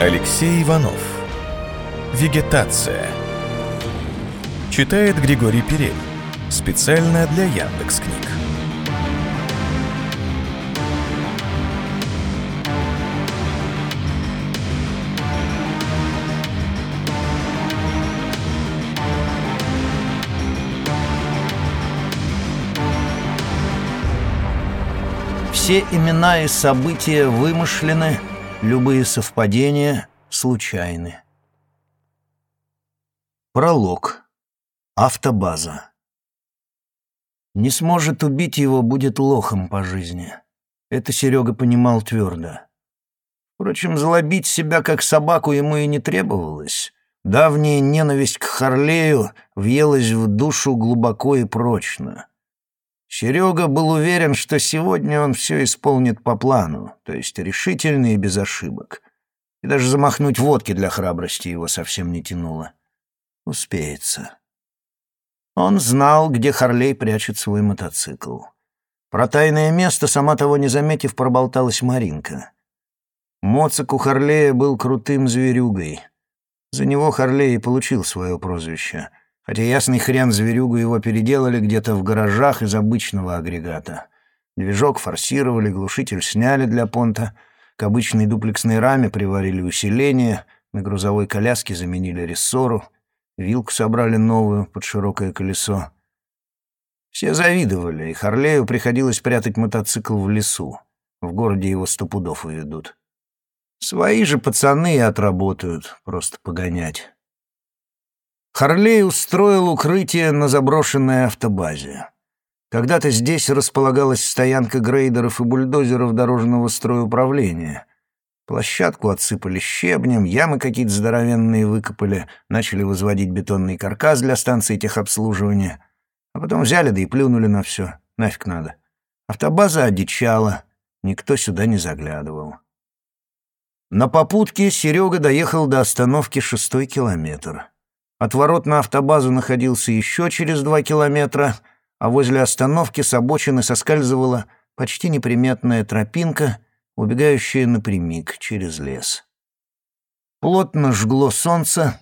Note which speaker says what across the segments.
Speaker 1: Алексей Иванов. Вегетация. Читает Григорий Перель. Специально для Яндекс книг.
Speaker 2: Все имена и события вымышлены, любые совпадения случайны. Пролог. Автобаза. Не сможет убить его, будет лохом по жизни. Это Серега понимал твердо. Впрочем, злобить себя как собаку ему и не требовалось. Давняя ненависть к Харлею въелась в душу глубоко и прочно. Серега был уверен, что сегодня он все исполнит по плану, то есть решительно и без ошибок. И даже замахнуть водки для храбрости его совсем не тянуло. Успеется. Он знал, где Харлей прячет свой мотоцикл. Про тайное место, сама того не заметив, проболталась Маринка. Моцик у Харлея был крутым зверюгой. За него Харлей и получил свое прозвище — хотя ясный хрен зверюгу его переделали где-то в гаражах из обычного агрегата. Движок форсировали, глушитель сняли для понта, к обычной дуплексной раме приварили усиление, на грузовой коляске заменили рессору, вилку собрали новую под широкое колесо. Все завидовали, и Харлею приходилось прятать мотоцикл в лесу. В городе его сто пудов уведут. Свои же пацаны и отработают, просто погонять. Харлей устроил укрытие на заброшенной автобазе. Когда-то здесь располагалась стоянка грейдеров и бульдозеров дорожного строеуправления. Площадку отсыпали щебнем, ямы какие-то здоровенные выкопали, начали возводить бетонный каркас для станции техобслуживания. А потом взяли да и плюнули на все. Нафиг надо. Автобаза одичала, никто сюда не заглядывал. На попутке Серега доехал до остановки шестой километр. Отворот на автобазу находился еще через два километра, а возле остановки с обочины соскальзывала почти неприметная тропинка, убегающая напрямик через лес. Плотно жгло солнце,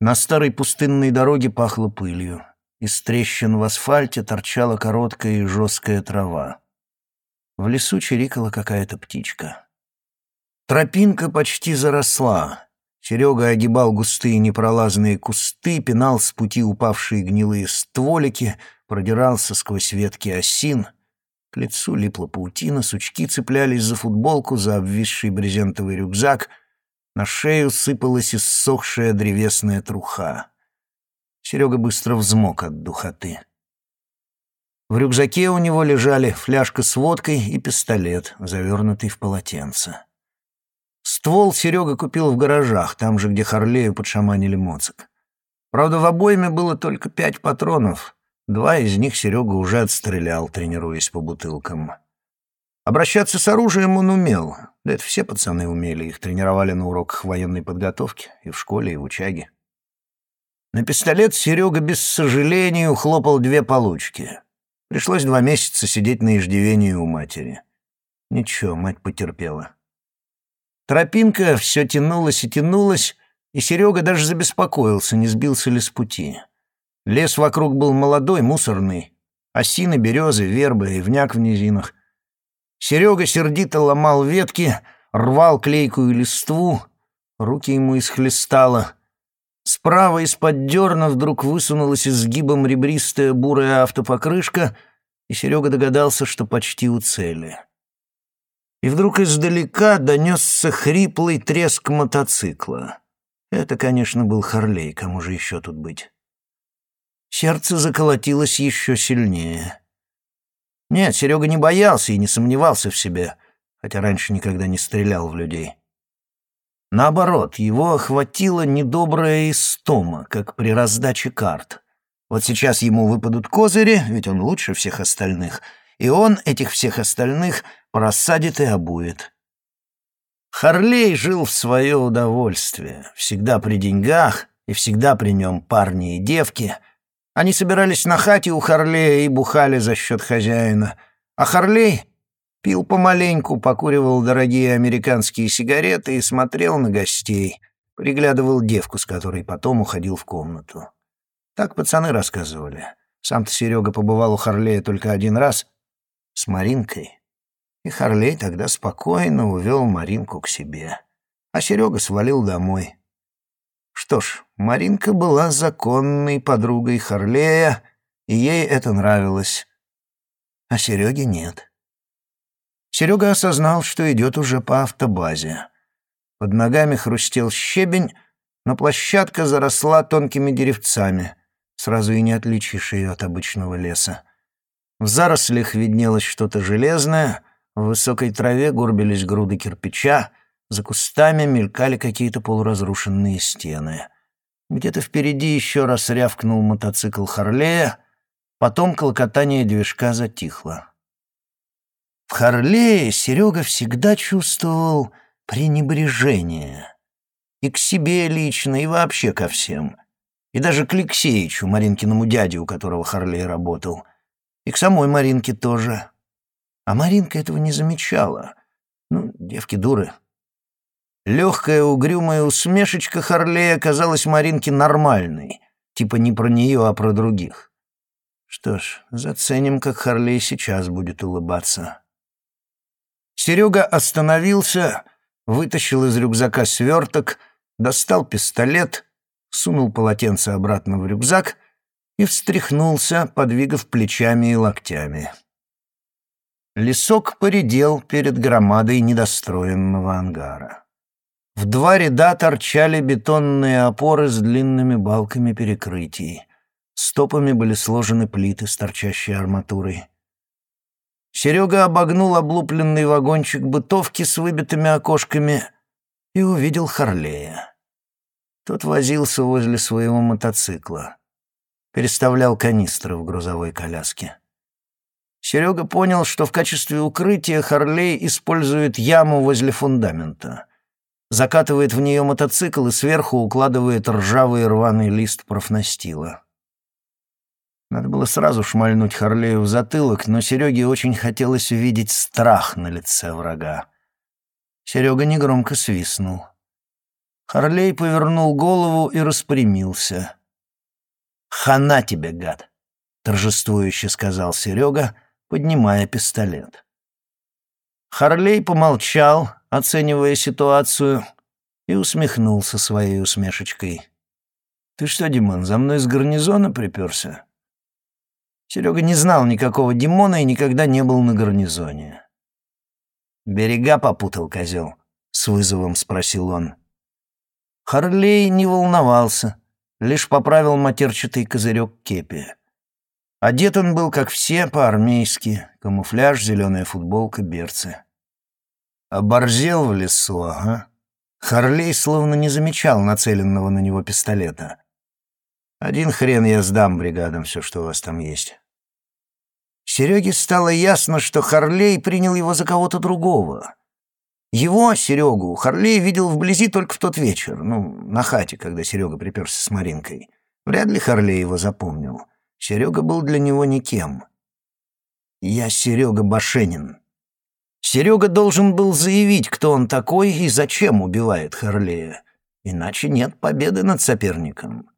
Speaker 2: на старой пустынной дороге пахло пылью. Из трещин в асфальте торчала короткая и жесткая трава. В лесу чирикала какая-то птичка. Тропинка почти заросла. Серега огибал густые непролазные кусты, пинал с пути упавшие гнилые стволики, продирался сквозь ветки осин. К лицу липла паутина, сучки цеплялись за футболку, за обвисший брезентовый рюкзак. На шею сыпалась иссохшая древесная труха. Серега быстро взмок от духоты. В рюкзаке у него лежали фляжка с водкой и пистолет, завернутый в полотенце. Ствол Серега купил в гаражах, там же, где Харлею подшаманили моцик. Правда, в обойме было только пять патронов. Два из них Серега уже отстрелял, тренируясь по бутылкам. Обращаться с оружием он умел. Да это все пацаны умели, их тренировали на уроках военной подготовки и в школе, и в учаге. На пистолет Серега без сожаления ухлопал две получки. Пришлось два месяца сидеть на иждивении у матери. Ничего, мать потерпела. Тропинка все тянулась и тянулась, и Серега даже забеспокоился, не сбился ли с пути. Лес вокруг был молодой, мусорный. Осины, березы, вербы, ивняк в низинах. Серега сердито ломал ветки, рвал клейкую листву, руки ему исхлестало. Справа из-под дерна вдруг высунулась изгибом ребристая бурая автопокрышка, и Серега догадался, что почти у цели и вдруг издалека донесся хриплый треск мотоцикла. Это, конечно, был Харлей, кому же еще тут быть? Сердце заколотилось еще сильнее. Нет, Серега не боялся и не сомневался в себе, хотя раньше никогда не стрелял в людей. Наоборот, его охватила недобрая истома, как при раздаче карт. Вот сейчас ему выпадут козыри, ведь он лучше всех остальных, и он этих всех остальных — рассадит и обует. Харлей жил в свое удовольствие, всегда при деньгах и всегда при нем парни и девки. Они собирались на хате у Харлея и бухали за счет хозяина. А Харлей Пил помаленьку, покуривал дорогие американские сигареты и смотрел на гостей, приглядывал девку, с которой потом уходил в комнату. Так пацаны рассказывали. Сам-то Серега побывал у Харлея только один раз с Маринкой. И Харлей тогда спокойно увел Маринку к себе. А Серега свалил домой. Что ж, Маринка была законной подругой Харлея, и ей это нравилось. А Сереге нет. Серега осознал, что идет уже по автобазе. Под ногами хрустел щебень, но площадка заросла тонкими деревцами. Сразу и не отличишь ее от обычного леса. В зарослях виднелось что-то железное, в высокой траве горбились груды кирпича, за кустами мелькали какие-то полуразрушенные стены. Где-то впереди еще раз рявкнул мотоцикл Харлея, потом колокотание движка затихло. В Харлее Серега всегда чувствовал пренебрежение. И к себе лично, и вообще ко всем. И даже к Алексеичу, Маринкиному дяде, у которого Харлей работал. И к самой Маринке тоже. А Маринка этого не замечала. Ну, девки дуры. Легкая угрюмая усмешечка Харлея казалась Маринке нормальной. Типа не про нее, а про других. Что ж, заценим, как Харлей сейчас будет улыбаться. Серега остановился, вытащил из рюкзака сверток, достал пистолет, сунул полотенце обратно в рюкзак и встряхнулся, подвигав плечами и локтями. Лесок поредел перед громадой недостроенного ангара. В два ряда торчали бетонные опоры с длинными балками перекрытий. Стопами были сложены плиты с торчащей арматурой. Серега обогнул облупленный вагончик бытовки с выбитыми окошками и увидел Харлея. Тот возился возле своего мотоцикла. Переставлял канистры в грузовой коляске. Серега понял, что в качестве укрытия Харлей использует яму возле фундамента. Закатывает в нее мотоцикл и сверху укладывает ржавый рваный лист профнастила. Надо было сразу шмальнуть Харлею в затылок, но Сереге очень хотелось увидеть страх на лице врага. Серега негромко свистнул. Харлей повернул голову и распрямился. «Хана тебе, гад!» — торжествующе сказал Серега, поднимая пистолет. Харлей помолчал, оценивая ситуацию, и усмехнулся своей усмешечкой. «Ты что, Димон, за мной с гарнизона приперся?» Серега не знал никакого Димона и никогда не был на гарнизоне. «Берега попутал, козел?» — с вызовом спросил он. Харлей не волновался, лишь поправил матерчатый козырек кепи. Одет он был, как все, по-армейски. Камуфляж, зеленая футболка, берцы. Оборзел в лесу, ага. Харлей словно не замечал нацеленного на него пистолета. «Один хрен я сдам бригадам все, что у вас там есть». Сереге стало ясно, что Харлей принял его за кого-то другого. Его, Серегу, Харлей видел вблизи только в тот вечер, ну, на хате, когда Серега приперся с Маринкой. Вряд ли Харлей его запомнил. Серега был для него никем. «Я Серега Башенин». Серега должен был заявить, кто он такой и зачем убивает Харлея. Иначе нет победы над соперником.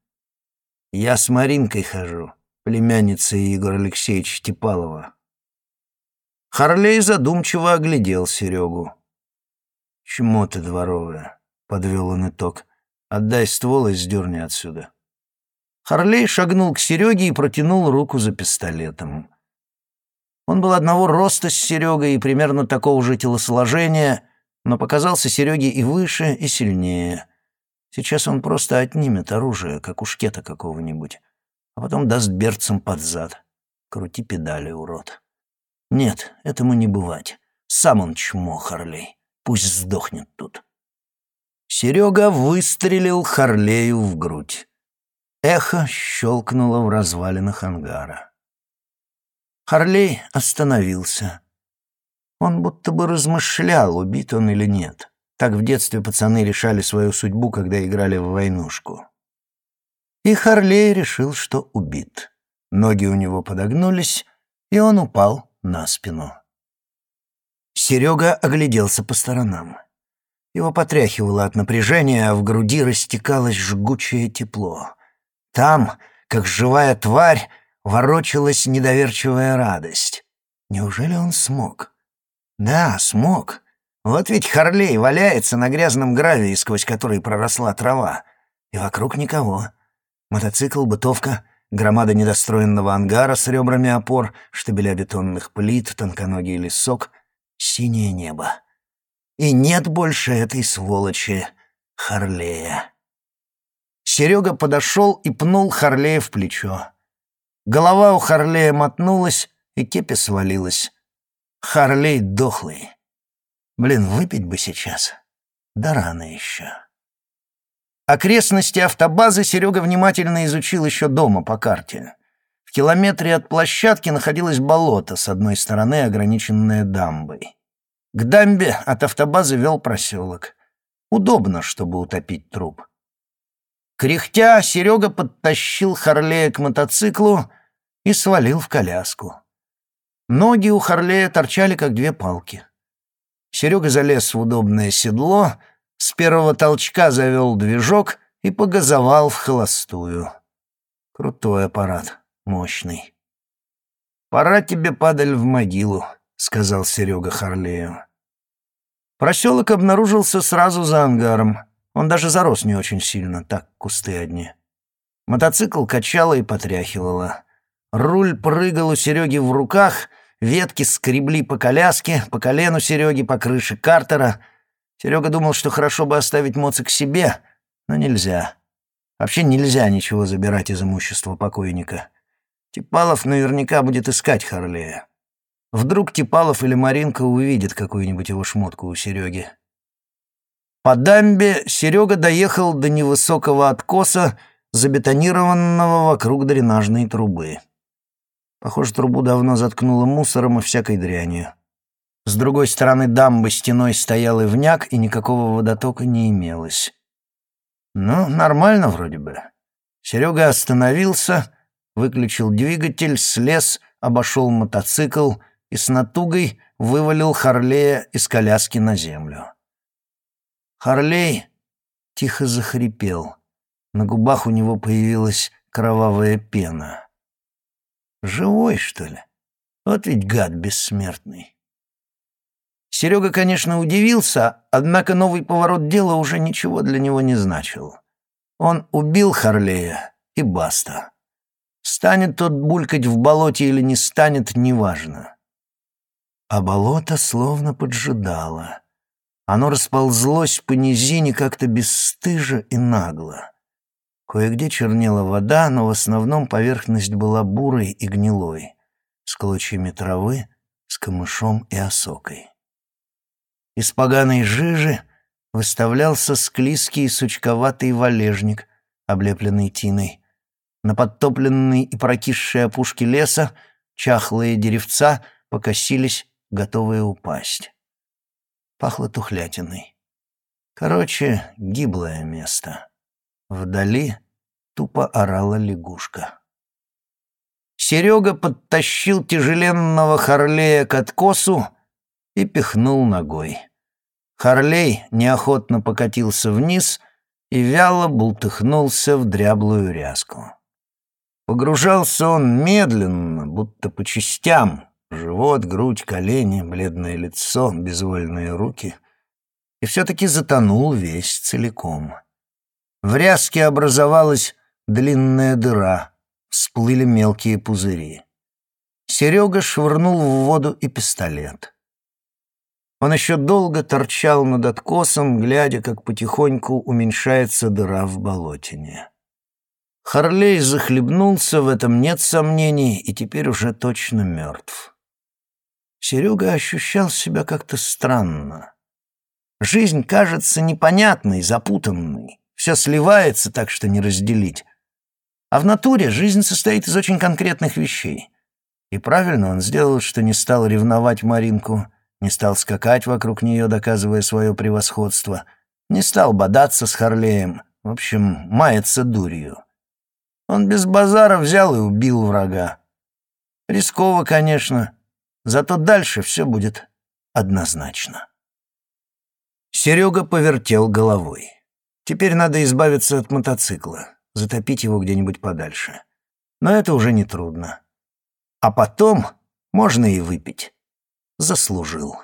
Speaker 2: «Я с Маринкой хожу», племянница Егора Алексеевича Типалова. Харлей задумчиво оглядел Серегу. «Чему ты дворовая?» — подвел он итог. «Отдай ствол и сдерни отсюда». Харлей шагнул к Сереге и протянул руку за пистолетом. Он был одного роста с Серегой и примерно такого же телосложения, но показался Сереге и выше, и сильнее. Сейчас он просто отнимет оружие, как у шкета какого-нибудь а потом даст берцем под зад. Крути педали, урод. Нет, этому не бывать. Сам он чмо, Харлей. Пусть сдохнет тут. Серега выстрелил Харлею в грудь. Эхо щелкнуло в развалинах ангара. Харлей остановился. Он будто бы размышлял, убит он или нет. Так в детстве пацаны решали свою судьбу, когда играли в войнушку. И Харлей решил, что убит. Ноги у него подогнулись, и он упал на спину. Серега огляделся по сторонам. Его потряхивало от напряжения, а в груди растекалось жгучее тепло. Там, как живая тварь, ворочалась недоверчивая радость. Неужели он смог? Да, смог. Вот ведь Харлей валяется на грязном гравии, сквозь который проросла трава. И вокруг никого. Мотоцикл, бытовка, громада недостроенного ангара с ребрами опор, штабеля бетонных плит, тонконогий лесок, синее небо. И нет больше этой сволочи Харлея. Серега подошел и пнул Харлея в плечо. Голова у Харлея мотнулась, и кепи свалилась. Харлей дохлый. Блин, выпить бы сейчас. Да рано еще. Окрестности автобазы Серега внимательно изучил еще дома по карте. В километре от площадки находилось болото, с одной стороны ограниченное дамбой. К дамбе от автобазы вел проселок. Удобно, чтобы утопить труп. Кряхтя, Серега подтащил Харлея к мотоциклу и свалил в коляску. Ноги у Харлея торчали, как две палки. Серега залез в удобное седло, с первого толчка завел движок и погазовал в холостую. Крутой аппарат, мощный. «Пора тебе, падаль, в могилу», — сказал Серега Харлею. Проселок обнаружился сразу за ангаром. Он даже зарос не очень сильно, так кусты одни. Мотоцикл качало и потряхивало. Руль прыгал у Сереги в руках, ветки скребли по коляске, по колену Сереги, по крыше картера. Серега думал, что хорошо бы оставить моцик себе, но нельзя. Вообще нельзя ничего забирать из имущества покойника. Типалов наверняка будет искать Харлея. Вдруг Типалов или Маринка увидят какую-нибудь его шмотку у Сереги. По дамбе Серега доехал до невысокого откоса, забетонированного вокруг дренажной трубы. Похоже, трубу давно заткнуло мусором и всякой дрянью. С другой стороны дамбы стеной стоял ивняк, и никакого водотока не имелось. Ну, нормально вроде бы. Серега остановился, выключил двигатель, слез, обошел мотоцикл — и с натугой вывалил Харлея из коляски на землю. Харлей тихо захрипел. На губах у него появилась кровавая пена. Живой, что ли? Вот ведь гад бессмертный. Серега, конечно, удивился, однако новый поворот дела уже ничего для него не значил. Он убил Харлея, и баста. Станет тот булькать в болоте или не станет, неважно а болото словно поджидало. Оно расползлось по низине как-то бесстыжо и нагло. Кое-где чернела вода, но в основном поверхность была бурой и гнилой, с клочьями травы, с камышом и осокой. Из поганой жижи выставлялся склизкий сучковатый валежник, облепленный тиной. На подтопленной и прокисшей опушке леса чахлые деревца покосились готовые упасть. Пахло тухлятиной. Короче, гиблое место. Вдали тупо орала лягушка. Серега подтащил тяжеленного Харлея к откосу и пихнул ногой. Харлей неохотно покатился вниз и вяло бултыхнулся в дряблую ряску. Погружался он медленно, будто по частям, Живот, грудь, колени, бледное лицо, безвольные руки. И все-таки затонул весь целиком. В ряске образовалась длинная дыра, всплыли мелкие пузыри. Серега швырнул в воду и пистолет. Он еще долго торчал над откосом, глядя, как потихоньку уменьшается дыра в болотине. Харлей захлебнулся, в этом нет сомнений, и теперь уже точно мертв. Серега ощущал себя как-то странно. Жизнь кажется непонятной, запутанной. Все сливается так, что не разделить. А в натуре жизнь состоит из очень конкретных вещей. И правильно он сделал, что не стал ревновать Маринку, не стал скакать вокруг нее, доказывая свое превосходство, не стал бодаться с Харлеем, в общем, маяться дурью. Он без базара взял и убил врага. Рисково, конечно, Зато дальше все будет однозначно. Серега повертел головой. Теперь надо избавиться от мотоцикла, затопить его где-нибудь подальше. Но это уже не трудно. А потом можно и выпить. Заслужил.